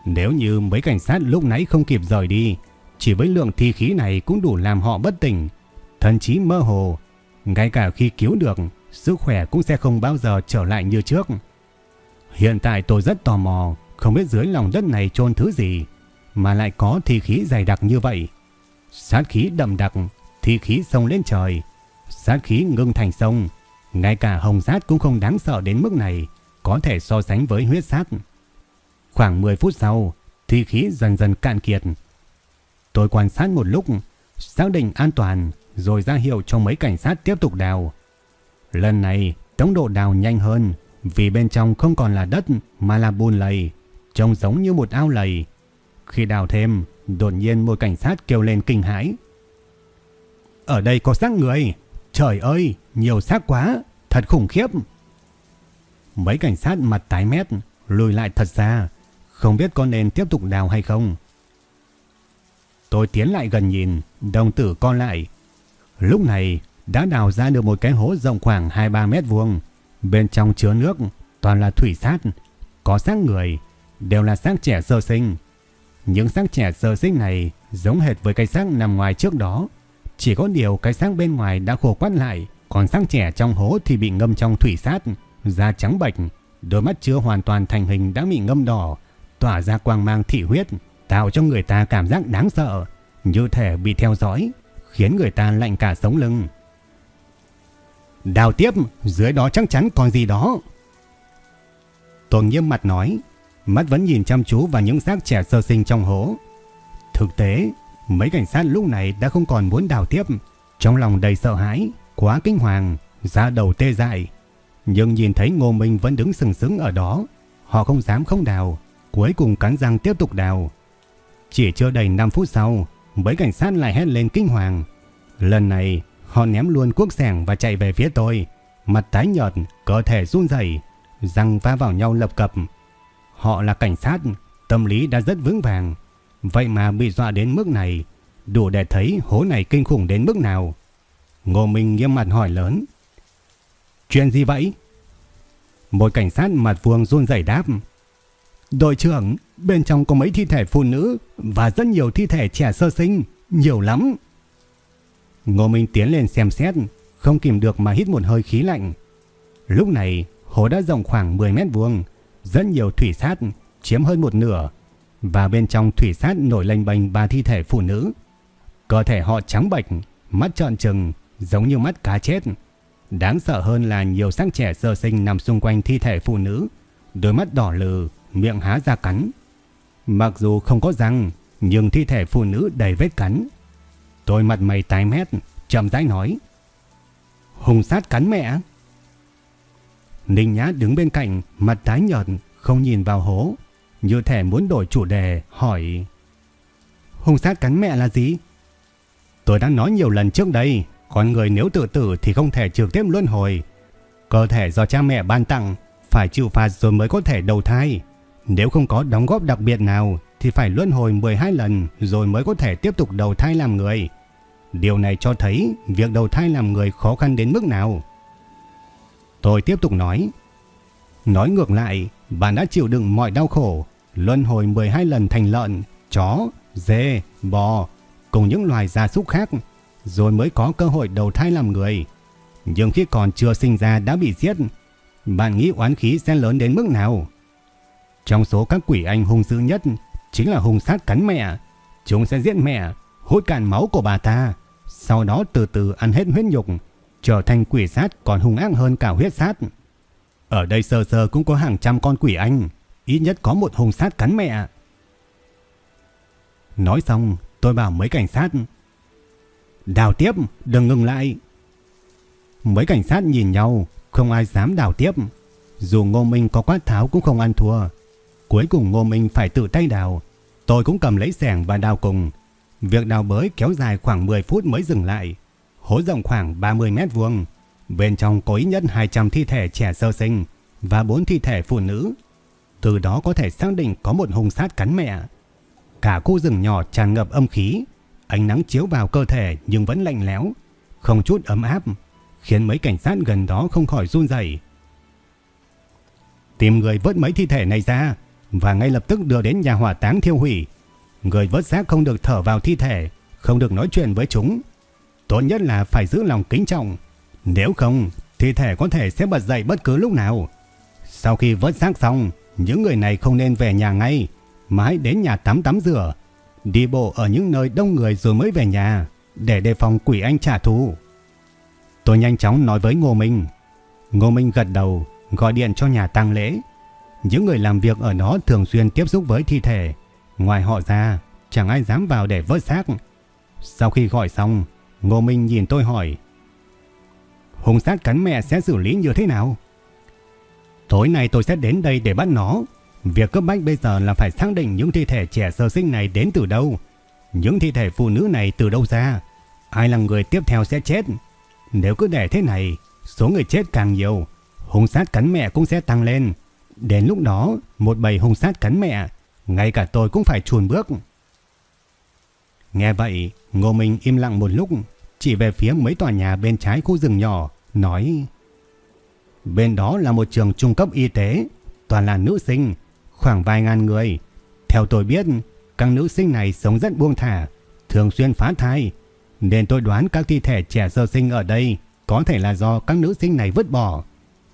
Nếu như mấy cảnh sát lúc nãy không kịp rời đi, chỉ với lượng thi khí này cũng đủ làm họ bất tỉnh, thậm chí mơ hồ. Ngay cả khi cứu được, sức khỏe cũng sẽ không bao giờ trở lại như trước. Hiện tại tôi rất tò mò, không biết dưới lòng đất này chôn thứ gì, mà lại có thi khí dày đặc như vậy. Sát khí đậm đặc, thi khí sông lên trời, sát khí ngưng thành sông, ngay cả hồng sát cũng không đáng sợ đến mức này, có thể so sánh với huyết sát. Khoảng 10 phút sau, thi khí dần dần cạn kiệt. Tôi quan sát một lúc, xác định an toàn, rồi ra hiệu cho mấy cảnh sát tiếp tục đào. Lần này, tốc độ đào nhanh hơn, vì bên trong không còn là đất mà là bùn lầy, trông giống như một ao lầy. Khi đào thêm, đột nhiên một cảnh sát kêu lên kinh hãi. Ở đây có xác người, trời ơi, nhiều xác quá, thật khủng khiếp. Mấy cảnh sát mặt tái mét, lùi lại thật xa, không biết con nên tiếp tục đào hay không. Tôi tiến lại gần nhìn, đồng tử con lại. Lúc này đã đào ra được một cái hố rộng khoảng 2-3 mét vuông. Bên trong chứa nước toàn là thủy sát, có xác người, đều là xác trẻ sơ sinh. Những xác trẻ sơ sinh này giống hệt với cái xác nằm ngoài trước đó. Chỉ có điều cái xác bên ngoài đã khô quắt lại, còn xác trẻ trong hố thì bị ngâm trong thủy sát, da trắng bệch, đôi mắt chưa hoàn toàn thành hình đã bị ngâm đỏ, tỏa ra quang mang thị huyết, tạo cho người ta cảm giác đáng sợ, như thể bị theo dõi, khiến người ta lạnh cả sống lưng. Đào tiếp, dưới đó chắc chắn còn gì đó. Tôi nghiêm mặt nói, mắt vẫn nhìn chăm chú vào những xác trẻ sơ sinh trong hố. Thực tế, mấy cảnh sát lúc này đã không còn muốn đào tiếp, trong lòng đầy sợ hãi, quá kinh hoàng, da đầu tê dại. Nhưng nhìn thấy Ngô Minh vẫn đứng sừng sững ở đó, họ không dám không đào, cuối cùng cắn răng tiếp tục đào. Chỉ chưa đầy 5 phút sau, mấy cảnh sát lại hét lên kinh hoàng. Lần này, họ ném luôn cuốc sẻng và chạy về phía tôi, mặt tái nhợt, cơ thể run rẩy, răng va vào nhau lập cập. Họ là cảnh sát, tâm lý đã rất vững vàng, vậy mà bị dọa đến mức này, đủ để thấy hố này kinh khủng đến mức nào. Ngô Minh nghiêm mặt hỏi lớn. Chuyện gì vậy? Một cảnh sát mặt vuông run rẩy đáp. Đội trưởng, bên trong có mấy thi thể phụ nữ và rất nhiều thi thể trẻ sơ sinh, nhiều lắm. Ngô Minh tiến lên xem xét, không kìm được mà hít một hơi khí lạnh. Lúc này, hồ đã rộng khoảng 10 mét vuông, rất nhiều thủy sát, chiếm hơn một nửa, và bên trong thủy sát nổi lênh bềnh ba thi thể phụ nữ. Cơ thể họ trắng bệch, mắt trợn trừng, giống như mắt cá chết. Đáng sợ hơn là nhiều xác trẻ sơ sinh nằm xung quanh thi thể phụ nữ, đôi mắt đỏ lừ, miệng há ra cắn. Mặc dù không có răng, nhưng thi thể phụ nữ đầy vết cắn. Tôi mặt mày tái mét, chậm rãi nói. Hùng sát cắn mẹ. Ninh Nhã đứng bên cạnh, mặt tái nhợt, không nhìn vào hố, như thể muốn đổi chủ đề, hỏi. Hùng sát cắn mẹ là gì? Tôi đã nói nhiều lần trước đây, con người nếu tự tử thì không thể trực tiếp luân hồi. Cơ thể do cha mẹ ban tặng, phải chịu phạt rồi mới có thể đầu thai. Nếu không có đóng góp đặc biệt nào thì phải luân hồi 12 lần rồi mới có thể tiếp tục đầu thai làm người. Điều này cho thấy việc đầu thai làm người khó khăn đến mức nào. Tôi tiếp tục nói. Nói ngược lại, bạn đã chịu đựng mọi đau khổ, luân hồi 12 lần thành lợn, chó, dê, bò, cùng những loài gia súc khác, rồi mới có cơ hội đầu thai làm người. Nhưng khi còn chưa sinh ra đã bị giết, bạn nghĩ oán khí sẽ lớn đến mức nào? Trong số các quỷ anh hung dữ nhất chính là hung sát cắn mẹ. Chúng sẽ giết mẹ, hút cạn máu của bà ta, sau đó từ từ ăn hết huyết nhục, trở thành quỷ sát còn hung ác hơn cả huyết sát. Ở đây sơ sơ cũng có hàng trăm con quỷ anh, ít nhất có một hung sát cắn mẹ. Nói xong, tôi bảo mấy cảnh sát. Đào tiếp, đừng ngừng lại. Mấy cảnh sát nhìn nhau, không ai dám đào tiếp. Dù Ngô Minh có quát tháo cũng không ăn thua. Cuối cùng Ngô Minh phải tự tay đào. Tôi cũng cầm lấy sẻng và đào cùng. Việc đào bới kéo dài khoảng 10 phút mới dừng lại. Hố rộng khoảng 30 mét vuông. Bên trong có ít nhất 200 thi thể trẻ sơ sinh và 4 thi thể phụ nữ. Từ đó có thể xác định có một hung sát cắn mẹ. Cả khu rừng nhỏ tràn ngập âm khí. Ánh nắng chiếu vào cơ thể nhưng vẫn lạnh lẽo, không chút ấm áp, khiến mấy cảnh sát gần đó không khỏi run rẩy. Tìm người vớt mấy thi thể này ra và ngay lập tức đưa đến nhà hỏa táng thiêu hủy. Người vớt xác không được thở vào thi thể, không được nói chuyện với chúng. Tốt nhất là phải giữ lòng kính trọng. Nếu không, thi thể có thể sẽ bật dậy bất cứ lúc nào. Sau khi vớt xác xong, những người này không nên về nhà ngay, mà hãy đến nhà tắm tắm rửa, đi bộ ở những nơi đông người rồi mới về nhà, để đề phòng quỷ anh trả thù. Tôi nhanh chóng nói với Ngô Minh. Ngô Minh gật đầu, gọi điện cho nhà tang lễ. Những người làm việc ở đó thường xuyên tiếp xúc với thi thể. Ngoài họ ra, chẳng ai dám vào để vớt xác. Sau khi gọi xong, Ngô Minh nhìn tôi hỏi. Hùng sát cắn mẹ sẽ xử lý như thế nào? Tối nay tôi sẽ đến đây để bắt nó. Việc cấp bách bây giờ là phải xác định những thi thể trẻ sơ sinh này đến từ đâu. Những thi thể phụ nữ này từ đâu ra. Ai là người tiếp theo sẽ chết. Nếu cứ để thế này, số người chết càng nhiều, hung sát cắn mẹ cũng sẽ tăng lên. Đến lúc đó, một bầy hung sát cắn mẹ, ngay cả tôi cũng phải chuồn bước. Nghe vậy, Ngô Minh im lặng một lúc, chỉ về phía mấy tòa nhà bên trái khu rừng nhỏ, nói Bên đó là một trường trung cấp y tế, toàn là nữ sinh, khoảng vài ngàn người. Theo tôi biết, các nữ sinh này sống rất buông thả, thường xuyên phá thai, nên tôi đoán các thi thể trẻ sơ sinh ở đây có thể là do các nữ sinh này vứt bỏ.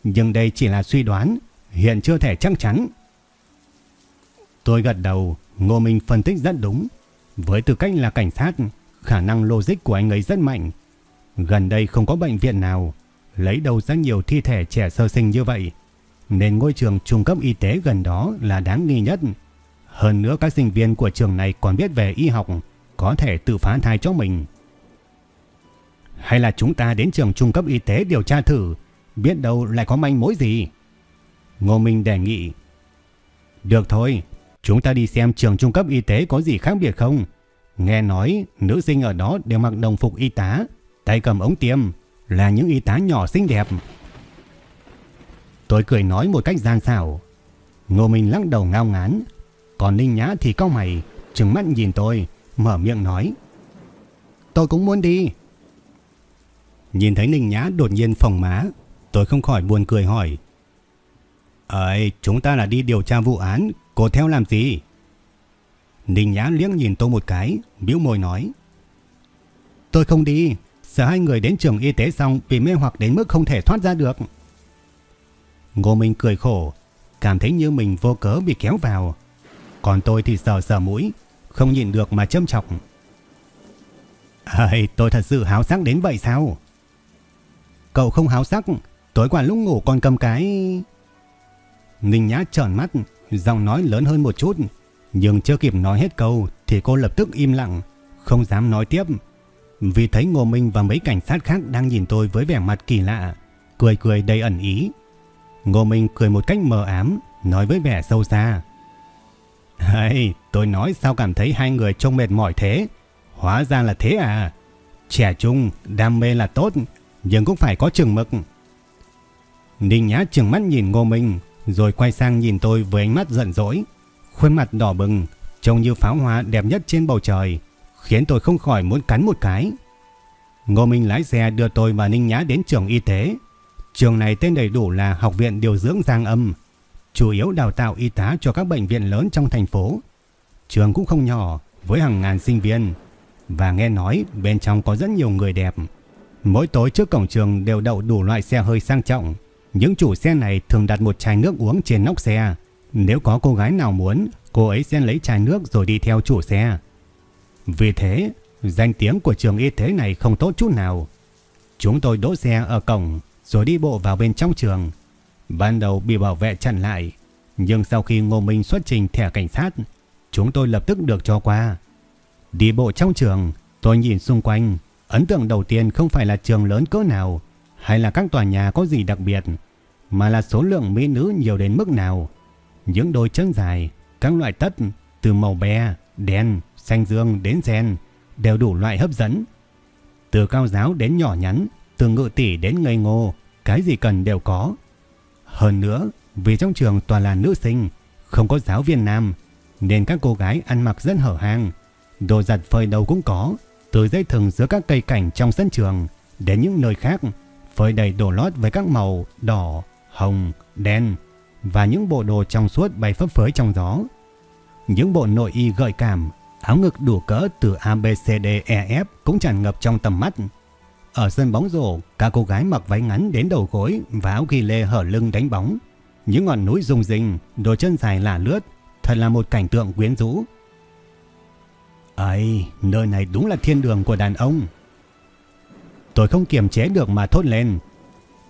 Nhưng đây chỉ là suy đoán, hiện chưa thể chắc chắn. Tôi gật đầu, Ngô Minh phân tích rất đúng. Với tư cách là cảnh sát, khả năng logic của anh ấy rất mạnh. Gần đây không có bệnh viện nào lấy đâu ra nhiều thi thể trẻ sơ sinh như vậy, nên ngôi trường trung cấp y tế gần đó là đáng nghi nhất. Hơn nữa các sinh viên của trường này còn biết về y học, có thể tự phá thai cho mình. Hay là chúng ta đến trường trung cấp y tế điều tra thử, biết đâu lại có manh mối gì. Ngô Minh đề nghị. Được thôi, chúng ta đi xem trường trung cấp y tế có gì khác biệt không. Nghe nói nữ sinh ở đó đều mặc đồng phục y tá, tay cầm ống tiêm, là những y tá nhỏ xinh đẹp. Tôi cười nói một cách gian xảo. Ngô Minh lắc đầu ngao ngán, còn Ninh Nhã thì cau mày, trừng mắt nhìn tôi, mở miệng nói. Tôi cũng muốn đi. Nhìn thấy Ninh Nhã đột nhiên phồng má, tôi không khỏi buồn cười hỏi ấy chúng ta là đi điều tra vụ án, cô theo làm gì? Ninh Nhã liếc nhìn tôi một cái, biểu môi nói. Tôi không đi, sợ hai người đến trường y tế xong bị mê hoặc đến mức không thể thoát ra được. Ngô Minh cười khổ, cảm thấy như mình vô cớ bị kéo vào. Còn tôi thì sờ sờ mũi, không nhìn được mà châm chọc. Ây, tôi thật sự háo sắc đến vậy sao? Cậu không háo sắc, tối qua lúc ngủ còn cầm cái... Ninh Nhã tròn mắt, giọng nói lớn hơn một chút, nhưng chưa kịp nói hết câu thì cô lập tức im lặng, không dám nói tiếp. Vì thấy Ngô Minh và mấy cảnh sát khác đang nhìn tôi với vẻ mặt kỳ lạ, cười cười đầy ẩn ý. Ngô Minh cười một cách mờ ám, nói với vẻ sâu xa. Hay, tôi nói sao cảm thấy hai người trông mệt mỏi thế? Hóa ra là thế à? Trẻ trung, đam mê là tốt, nhưng cũng phải có chừng mực. Ninh Nhã trừng mắt nhìn Ngô Minh, rồi quay sang nhìn tôi với ánh mắt giận dỗi. Khuôn mặt đỏ bừng, trông như pháo hoa đẹp nhất trên bầu trời, khiến tôi không khỏi muốn cắn một cái. Ngô Minh lái xe đưa tôi và Ninh Nhã đến trường y tế. Trường này tên đầy đủ là Học viện Điều dưỡng Giang Âm, chủ yếu đào tạo y tá cho các bệnh viện lớn trong thành phố. Trường cũng không nhỏ, với hàng ngàn sinh viên, và nghe nói bên trong có rất nhiều người đẹp. Mỗi tối trước cổng trường đều đậu đủ loại xe hơi sang trọng. Những chủ xe này thường đặt một chai nước uống trên nóc xe. Nếu có cô gái nào muốn, cô ấy sẽ lấy chai nước rồi đi theo chủ xe. Vì thế, danh tiếng của trường y tế này không tốt chút nào. Chúng tôi đỗ xe ở cổng rồi đi bộ vào bên trong trường. Ban đầu bị bảo vệ chặn lại, nhưng sau khi Ngô Minh xuất trình thẻ cảnh sát, chúng tôi lập tức được cho qua. Đi bộ trong trường, tôi nhìn xung quanh, ấn tượng đầu tiên không phải là trường lớn cỡ nào, hay là các tòa nhà có gì đặc biệt, mà là số lượng mỹ nữ nhiều đến mức nào. Những đôi chân dài, các loại tất từ màu be, đen, xanh dương đến sen, đều đủ loại hấp dẫn. Từ cao giáo đến nhỏ nhắn, từ ngự tỷ đến ngây ngô, cái gì cần đều có. Hơn nữa, vì trong trường toàn là nữ sinh, không có giáo viên nam, nên các cô gái ăn mặc rất hở hang. Đồ giặt phơi đầu cũng có, từ dây thừng giữa các cây cảnh trong sân trường đến những nơi khác, phơi đầy đồ lót với các màu đỏ, hồng, đen và những bộ đồ trong suốt bay phấp phới trong gió. Những bộ nội y gợi cảm, áo ngực đủ cỡ từ ABCDEF cũng tràn ngập trong tầm mắt. Ở sân bóng rổ, các cô gái mặc váy ngắn đến đầu gối và áo ghi lê hở lưng đánh bóng. Những ngọn núi rung rinh, đôi chân dài lả lướt, thật là một cảnh tượng quyến rũ. Ấy, nơi này đúng là thiên đường của đàn ông. Tôi không kiềm chế được mà thốt lên.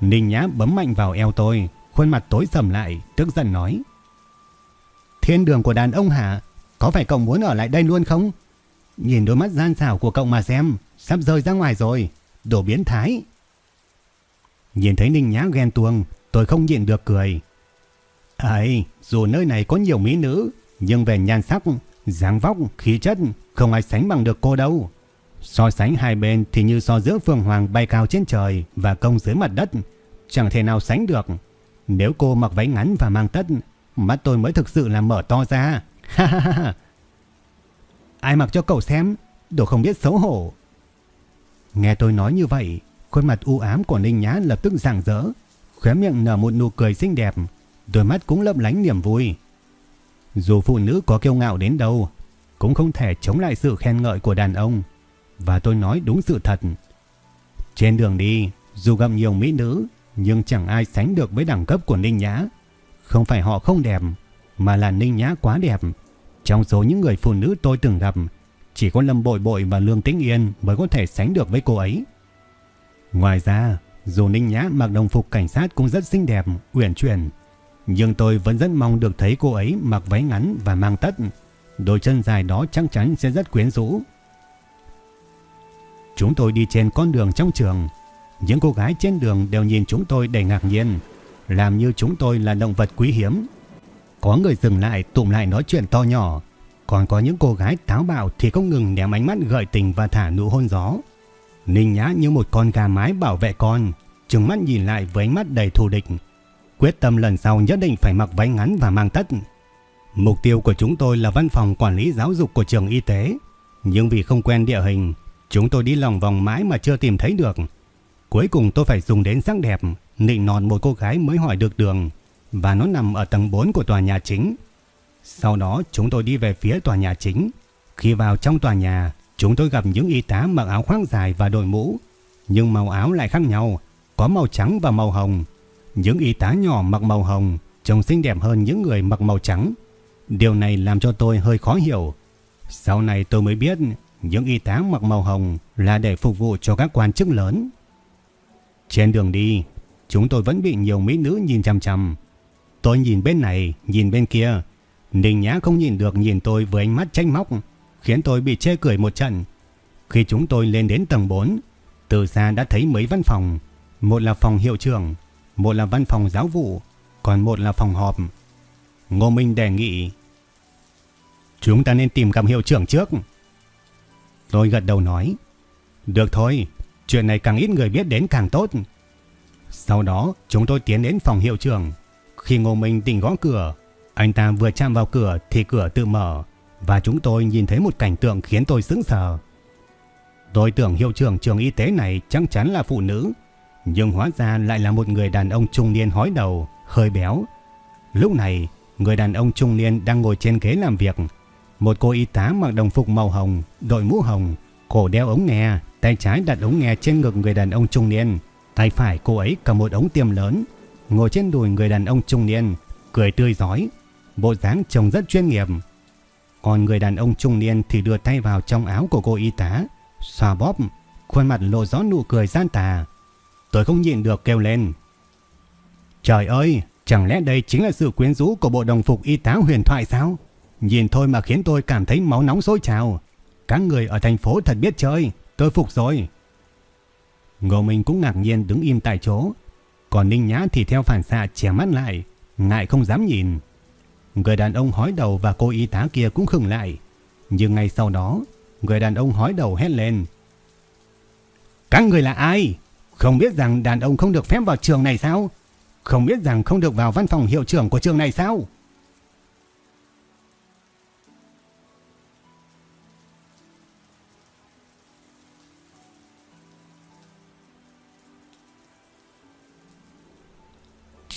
Ninh Nhã bấm mạnh vào eo tôi, khuôn mặt tối sầm lại, tức giận nói. Thiên đường của đàn ông hả? Có phải cậu muốn ở lại đây luôn không? Nhìn đôi mắt gian xảo của cậu mà xem, sắp rơi ra ngoài rồi, đồ biến thái. Nhìn thấy Ninh Nhã ghen tuông, tôi không nhịn được cười. Ấy, dù nơi này có nhiều mỹ nữ, nhưng về nhan sắc, dáng vóc, khí chất, không ai sánh bằng được cô đâu. So sánh hai bên thì như so giữa phương hoàng bay cao trên trời và công dưới mặt đất, chẳng thể nào sánh được. Nếu cô mặc váy ngắn và mang tất, mắt tôi mới thực sự là mở to ra. Ha ha ha. Ai mặc cho cậu xem, đồ không biết xấu hổ. Nghe tôi nói như vậy, khuôn mặt u ám của Ninh Nhã lập tức rạng rỡ, khóe miệng nở một nụ cười xinh đẹp, đôi mắt cũng lấp lánh niềm vui. Dù phụ nữ có kiêu ngạo đến đâu, cũng không thể chống lại sự khen ngợi của đàn ông. Và tôi nói đúng sự thật. Trên đường đi, dù gặp nhiều mỹ nữ, nhưng chẳng ai sánh được với đẳng cấp của Ninh Nhã. Không phải họ không đẹp, mà là Ninh Nhã quá đẹp. Trong số những người phụ nữ tôi từng gặp, chỉ có Lâm Bội Bội và Lương Tĩnh Yên mới có thể sánh được với cô ấy. Ngoài ra, dù Ninh Nhã mặc đồng phục cảnh sát cũng rất xinh đẹp, uyển chuyển, nhưng tôi vẫn rất mong được thấy cô ấy mặc váy ngắn và mang tất. Đôi chân dài đó chắc chắn sẽ rất quyến rũ. Chúng tôi đi trên con đường trong trường. Những cô gái trên đường đều nhìn chúng tôi đầy ngạc nhiên, làm như chúng tôi là động vật quý hiếm. Có người dừng lại tụm lại nói chuyện to nhỏ, còn có những cô gái táo bạo thì không ngừng ném ánh mắt gợi tình và thả nụ hôn gió. Ninh Nhã như một con gà mái bảo vệ con, trừng mắt nhìn lại với ánh mắt đầy thù địch. Quyết tâm lần sau nhất định phải mặc váy ngắn và mang tất. Mục tiêu của chúng tôi là văn phòng quản lý giáo dục của trường y tế. Nhưng vì không quen địa hình, chúng tôi đi lòng vòng mãi mà chưa tìm thấy được. Cuối cùng tôi phải dùng đến sắc đẹp, nịnh nọt một cô gái mới hỏi được đường. Và nó nằm ở tầng 4 của tòa nhà chính. Sau đó chúng tôi đi về phía tòa nhà chính. Khi vào trong tòa nhà, chúng tôi gặp những y tá mặc áo khoác dài và đội mũ. Nhưng màu áo lại khác nhau, có màu trắng và màu hồng. Những y tá nhỏ mặc màu hồng trông xinh đẹp hơn những người mặc màu trắng. Điều này làm cho tôi hơi khó hiểu. Sau này tôi mới biết những y tá mặc màu hồng là để phục vụ cho các quan chức lớn. Trên đường đi, chúng tôi vẫn bị nhiều mỹ nữ nhìn chằm chằm. Tôi nhìn bên này, nhìn bên kia. Ninh Nhã không nhìn được nhìn tôi với ánh mắt tranh móc, khiến tôi bị chê cười một trận. Khi chúng tôi lên đến tầng 4, từ xa đã thấy mấy văn phòng. Một là phòng hiệu trưởng, một là văn phòng giáo vụ, còn một là phòng họp. Ngô Minh đề nghị Chúng ta nên tìm gặp hiệu trưởng trước. Tôi gật đầu nói Được thôi, chuyện này càng ít người biết đến càng tốt. Sau đó chúng tôi tiến đến phòng hiệu trưởng. Khi Ngô Minh tỉnh gõ cửa, anh ta vừa chạm vào cửa thì cửa tự mở và chúng tôi nhìn thấy một cảnh tượng khiến tôi sững sờ. Tôi tưởng hiệu trưởng trường y tế này chắc chắn là phụ nữ nhưng hóa ra lại là một người đàn ông trung niên hói đầu, hơi béo. Lúc này, người đàn ông trung niên đang ngồi trên ghế làm việc. Một cô y tá mặc đồng phục màu hồng, đội mũ hồng, cổ đeo ống nghe, tay trái đặt ống nghe trên ngực người đàn ông trung niên. Tay phải cô ấy cầm một ống tiêm lớn, ngồi trên đùi người đàn ông trung niên, cười tươi giói, bộ dáng trông rất chuyên nghiệp. Còn người đàn ông trung niên thì đưa tay vào trong áo của cô y tá, xoa bóp, khuôn mặt lộ rõ nụ cười gian tà. Tôi không nhịn được kêu lên. Trời ơi, chẳng lẽ đây chính là sự quyến rũ của bộ đồng phục y tá huyền thoại sao? Nhìn thôi mà khiến tôi cảm thấy máu nóng sôi trào. Các người ở thành phố thật biết chơi, tôi phục rồi. Ngô Minh cũng ngạc nhiên đứng im tại chỗ. Còn Ninh Nhã thì theo phản xạ che mắt lại, ngại không dám nhìn. Người đàn ông hói đầu và cô y tá kia cũng khừng lại. Nhưng ngay sau đó, Người đàn ông hói đầu hét lên. Các người là ai? Không biết rằng đàn ông không được phép vào trường này sao? Không biết rằng không được vào văn phòng hiệu trưởng của trường này sao?